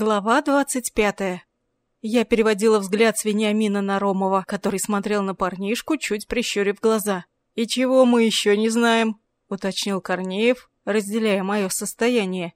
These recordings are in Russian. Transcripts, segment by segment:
Глава двадцать пятая. Я переводила взгляд с Вениамина на Ромова, который смотрел на парнишку, чуть прищурив глаза. «И чего мы еще не знаем?» — уточнил Корнеев, разделяя мое состояние.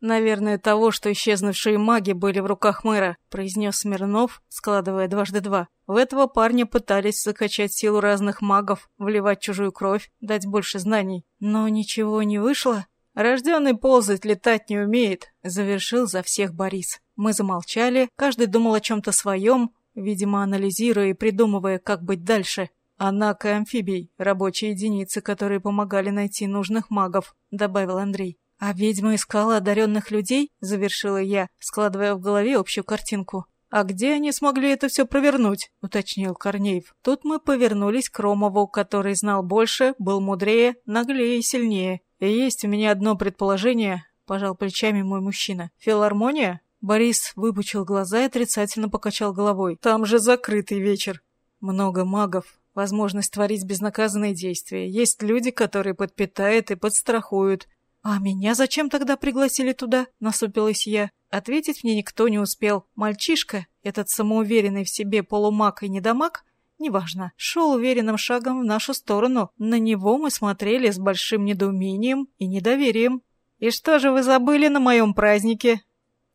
«Наверное, того, что исчезнувшие маги были в руках мэра», — произнес Смирнов, складывая дважды два. «В этого парня пытались закачать силу разных магов, вливать чужую кровь, дать больше знаний. Но ничего не вышло?» «Рожденный ползать, летать не умеет», — завершил за всех Борис. Мы замолчали, каждый думал о чем-то своем, видимо, анализируя и придумывая, как быть дальше. «Анак и амфибий — рабочие единицы, которые помогали найти нужных магов», — добавил Андрей. «А ведьма искала одаренных людей?» — завершила я, складывая в голове общую картинку. «А где они смогли это все провернуть?» — уточнил Корнеев. Тут мы повернулись к Ромову, который знал больше, был мудрее, наглее и сильнее. Есть у меня одно предположение, пожал плечами мой мужчина. Филармония? Борис выпучил глаза и отрицательно покачал головой. Там же закрытый вечер. Много магов, возможность творить безнаказанные действия. Есть люди, которые подпитают и подстрахуют. «А меня зачем тогда пригласили туда?» — насупилась я. Ответить мне никто не успел. Мальчишка, этот самоуверенный в себе полумаг и недомаг, неважно, шел уверенным шагом в нашу сторону. На него мы смотрели с большим недоумением и недоверием. «И что же вы забыли на моем празднике?»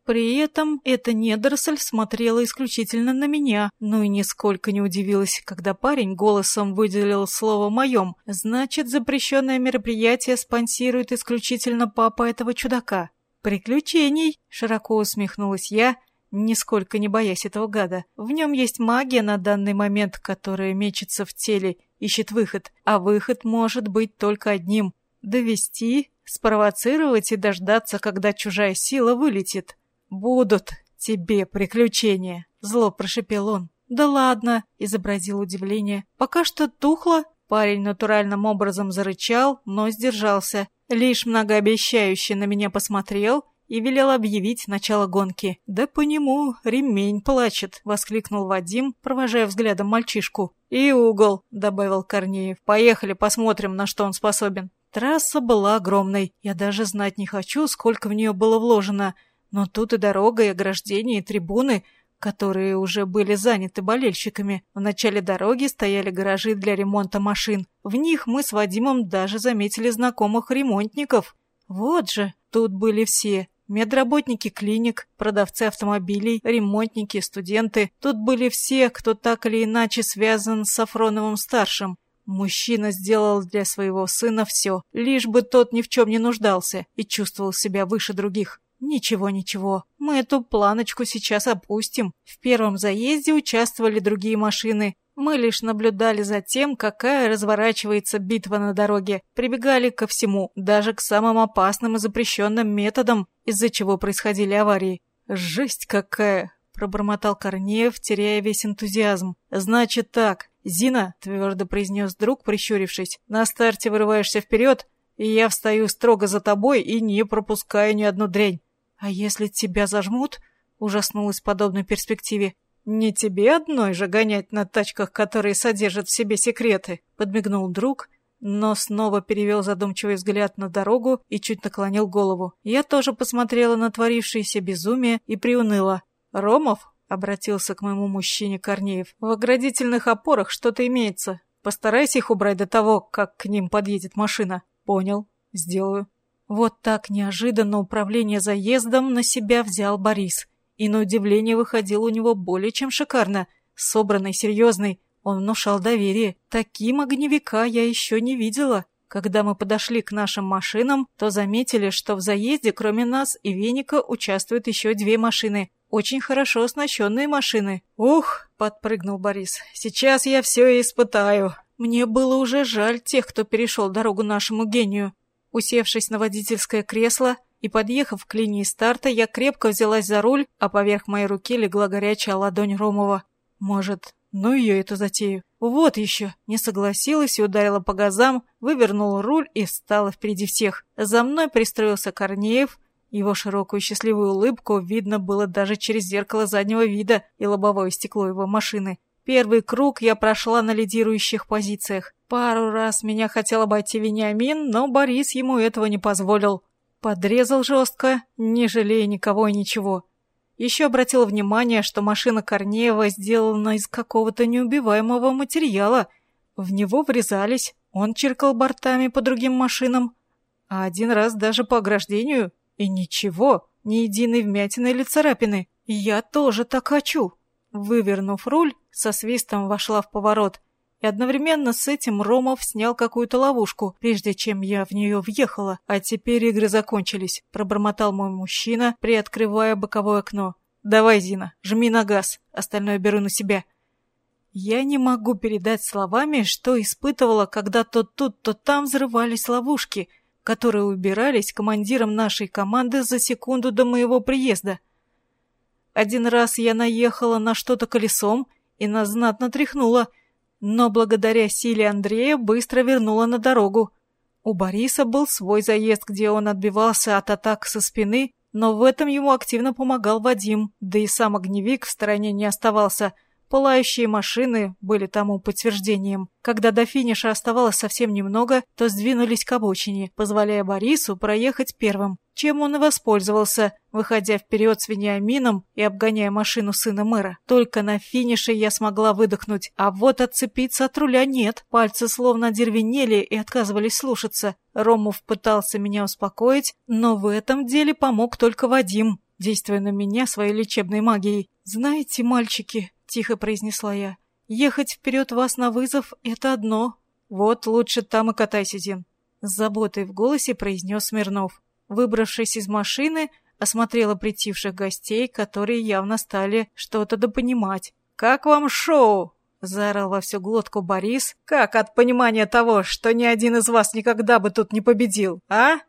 При этом эта недоросль смотрела исключительно на меня, но и нисколько не удивилась, когда парень голосом выделил слово «моем». Значит, запрещенное мероприятие спонсирует исключительно папа этого чудака. «Приключений!» — широко усмехнулась я, нисколько не боясь этого гада. В нем есть магия на данный момент, которая мечется в теле, ищет выход, а выход может быть только одним — довести, спровоцировать и дождаться, когда чужая сила вылетит. «Будут тебе приключения», — зло прошипел он. «Да ладно», — изобразил удивление. «Пока что тухло». Парень натуральным образом зарычал, но сдержался. Лишь многообещающе на меня посмотрел и велел объявить начало гонки. «Да по нему ремень плачет», — воскликнул Вадим, провожая взглядом мальчишку. «И угол», — добавил Корнеев. «Поехали, посмотрим, на что он способен». Трасса была огромной. Я даже знать не хочу, сколько в нее было вложено. Но тут и дорога, и ограждение, и трибуны, которые уже были заняты болельщиками. В начале дороги стояли гаражи для ремонта машин. В них мы с Вадимом даже заметили знакомых ремонтников. Вот же, тут были все. Медработники клиник, продавцы автомобилей, ремонтники, студенты. Тут были все, кто так или иначе связан с Сафроновым-старшим. Мужчина сделал для своего сына все, лишь бы тот ни в чем не нуждался и чувствовал себя выше других. Ничего, ничего, мы эту планочку сейчас опустим. В первом заезде участвовали другие машины, мы лишь наблюдали за тем, какая разворачивается битва на дороге, прибегали ко всему, даже к самым опасным и запрещенным методам, из-за чего происходили аварии. «Жесть какая!» — пробормотал Корнеев, теряя весь энтузиазм. «Значит так, Зина», — твердо произнес друг, прищурившись, — «на старте вырываешься вперед, и я встаю строго за тобой и не пропускаю ни одну дрянь». «А если тебя зажмут?» — ужаснулась подобной перспективе. «Не тебе одной же гонять на тачках, которые содержат в себе секреты», — подмигнул друг, но снова перевел задумчивый взгляд на дорогу и чуть наклонил голову. Я тоже посмотрела на творившееся безумие и приуныла. «Ромов?» — обратился к моему мужчине Корнеев. «В оградительных опорах что-то имеется. Постарайся их убрать до того, как к ним подъедет машина». «Понял. Сделаю». Вот так неожиданно управление заездом на себя взял Борис и на удивление выходил у него более чем шикарно. Собранный, серьезный, он внушал доверие. Таким огневика я еще не видела. Когда мы подошли к нашим машинам, то заметили, что в заезде кроме нас и Веника участвуют еще две машины. Очень хорошо оснащенные машины. «Ух!» — подпрыгнул Борис. «Сейчас я все испытаю». Мне было уже жаль тех, кто перешел дорогу нашему гению. Усевшись на водительское кресло, и, подъехав к линии старта, я крепко взялась за руль, а поверх моей руки легла горячая ладонь Ромова. Может, ну ее эту затею. Вот еще. Не согласилась и ударила по газам, вывернула руль и встала впереди всех. За мной пристроился Корнеев. Его широкую счастливую улыбку видно было даже через зеркало заднего вида и лобовое стекло его машины. Первый круг я прошла на лидирующих позициях. Пару раз меня хотел обойти Вениамин, но Борис ему этого не позволил. Подрезал жестко, не жалея никого и ничего. Еще обратила внимание, что машина Корнеева сделана из какого-то неубиваемого материала. В него врезались, он чиркал бортами по другим машинам, а один раз даже по ограждению, и ничего, ни единой вмятины или царапины. Я тоже так хочу. Вывернув руль, со свистом вошла в поворот, и одновременно с этим Ромов снял какую-то ловушку, прежде чем я в нее въехала. А теперь игры закончились, пробормотал мой мужчина, приоткрывая боковое окно. «Давай, Зина, жми на газ, остальное беру на себя». Я не могу передать словами, что испытывала, когда то тут, то там взрывались ловушки, которые убирались командиром нашей команды за секунду до моего приезда. Один раз я наехала на что-то колесом и нас знатно тряхнула, но благодаря силе Андрея быстро вернула на дорогу. У Бориса был свой заезд, где он отбивался от атак со спины, но в этом ему активно помогал Вадим, да и сам огневик в стороне не оставался – Пылающие машины были тому подтверждением. Когда до финиша оставалось совсем немного, то сдвинулись к обочине, позволяя Борису проехать первым, чем он и воспользовался, выходя вперед с Вениамином и обгоняя машину сына мэра. Только на финише я смогла выдохнуть, а вот отцепиться от руля нет. Пальцы словно дервенели и отказывались слушаться. Ромов пытался меня успокоить, но в этом деле помог только Вадим, действуя на меня своей лечебной магией. «Знаете, мальчики, тихо произнесла я. «Ехать вперед вас на вызов — это одно. Вот лучше там и катайся, Зин». С заботой в голосе произнес Смирнов. Выбравшись из машины, осмотрела притивших гостей, которые явно стали что-то допонимать. «Как вам шоу?» — заорал во всю глотку Борис. «Как от понимания того, что ни один из вас никогда бы тут не победил, а?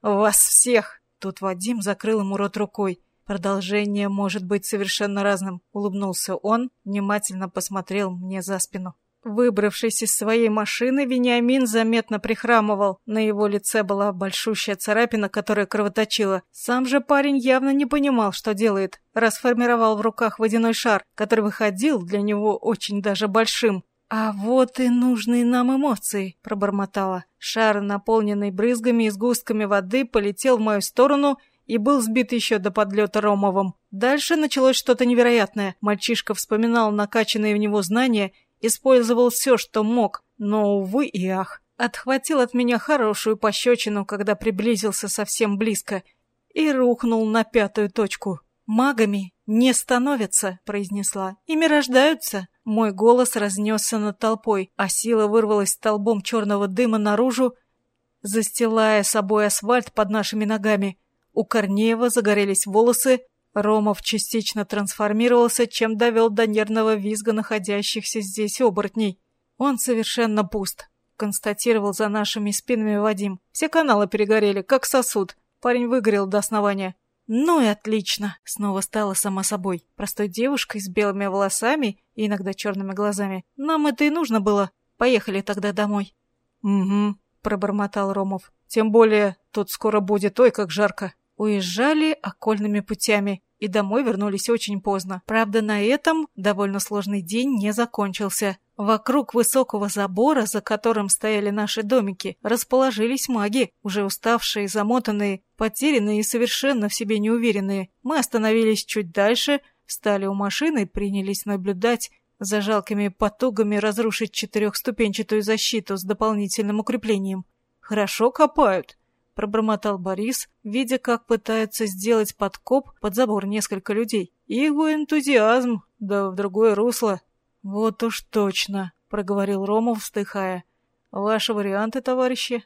Вас всех!» Тут Вадим закрыл ему рот рукой. Продолжение может быть совершенно разным, улыбнулся он, внимательно посмотрел мне за спину. Выбравшись из своей машины, Вениамин заметно прихрамывал. На его лице была большущая царапина, которая кровоточила. Сам же парень явно не понимал, что делает. Расформировал в руках водяной шар, который выходил для него очень даже большим. «А вот и нужные нам эмоции», — пробормотала. Шар, наполненный брызгами и сгустками воды, полетел в мою сторону и был сбит еще до подлета Ромовым. Дальше началось что-то невероятное. Мальчишка вспоминал накачанные в него знания, использовал все, что мог, но, увы и ах. Отхватил от меня хорошую пощечину, когда приблизился совсем близко, и рухнул на пятую точку. «Магами не становятся», — произнесла. «Ими рождаются». Мой голос разнесся над толпой, а сила вырвалась столбом черного дыма наружу, застилая собой асфальт под нашими ногами. У Корнеева загорелись волосы, Ромов частично трансформировался, чем довел до нервного визга находящихся здесь оборотней. Он совершенно пуст, констатировал за нашими спинами Вадим. Все каналы перегорели, как сосуд. Парень выгорел до основания. «Ну и отлично!» — снова стало само собой. Простой девушкой с белыми волосами и иногда черными глазами. «Нам это и нужно было. Поехали тогда домой». «Угу», — пробормотал Ромов. «Тем более, тут скоро будет, ой, как жарко». Уезжали окольными путями и домой вернулись очень поздно. Правда, на этом довольно сложный день не закончился. Вокруг высокого забора, за которым стояли наши домики, расположились маги, уже уставшие, замотанные, потерянные и совершенно в себе неуверенные. Мы остановились чуть дальше, встали у машины и принялись наблюдать за жалкими потугами разрушить четырехступенчатую защиту с дополнительным укреплением. Хорошо копают пробормотал Борис, видя, как пытаются сделать подкоп под забор несколько людей. Его энтузиазм, да в другое русло. Вот уж точно, проговорил Ромов, вздыхая. Ваши варианты, товарищи?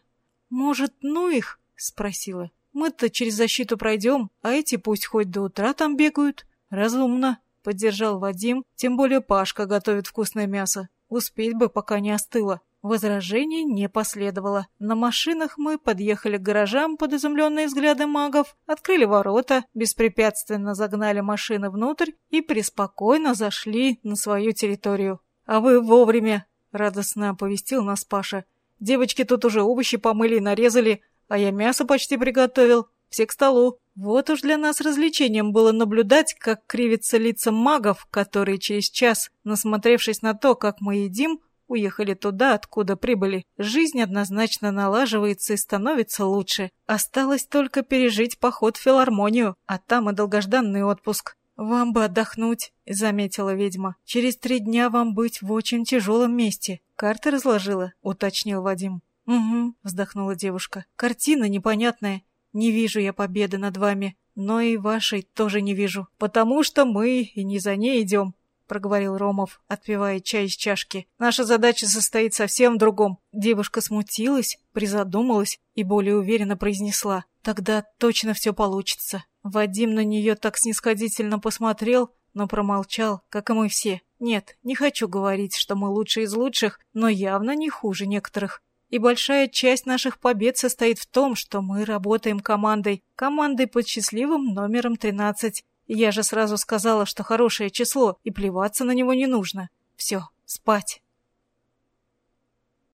Может, ну их? спросила. Мы-то через защиту пройдем, а эти пусть хоть до утра там бегают. Разумно, поддержал Вадим, тем более Пашка готовит вкусное мясо. Успеть бы, пока не остыло. Возражений не последовало. На машинах мы подъехали к гаражам под изумленные взгляды магов, открыли ворота, беспрепятственно загнали машины внутрь и преспокойно зашли на свою территорию. «А вы вовремя!» — радостно оповестил нас Паша. «Девочки тут уже овощи помыли и нарезали, а я мясо почти приготовил. Все к столу». Вот уж для нас развлечением было наблюдать, как кривятся лица магов, которые через час, насмотревшись на то, как мы едим, Уехали туда, откуда прибыли. Жизнь однозначно налаживается и становится лучше. Осталось только пережить поход в филармонию, а там и долгожданный отпуск. «Вам бы отдохнуть», — заметила ведьма. «Через три дня вам быть в очень тяжелом месте. Карты разложила?» — уточнил Вадим. «Угу», — вздохнула девушка. «Картина непонятная. Не вижу я победы над вами, но и вашей тоже не вижу, потому что мы и не за ней идем. — проговорил Ромов, отпивая чай из чашки. «Наша задача состоит совсем в другом». Девушка смутилась, призадумалась и более уверенно произнесла. «Тогда точно все получится». Вадим на нее так снисходительно посмотрел, но промолчал, как и мы все. «Нет, не хочу говорить, что мы лучшие из лучших, но явно не хуже некоторых. И большая часть наших побед состоит в том, что мы работаем командой, командой под счастливым номером 13. Я же сразу сказала, что хорошее число, и плеваться на него не нужно. Все, спать.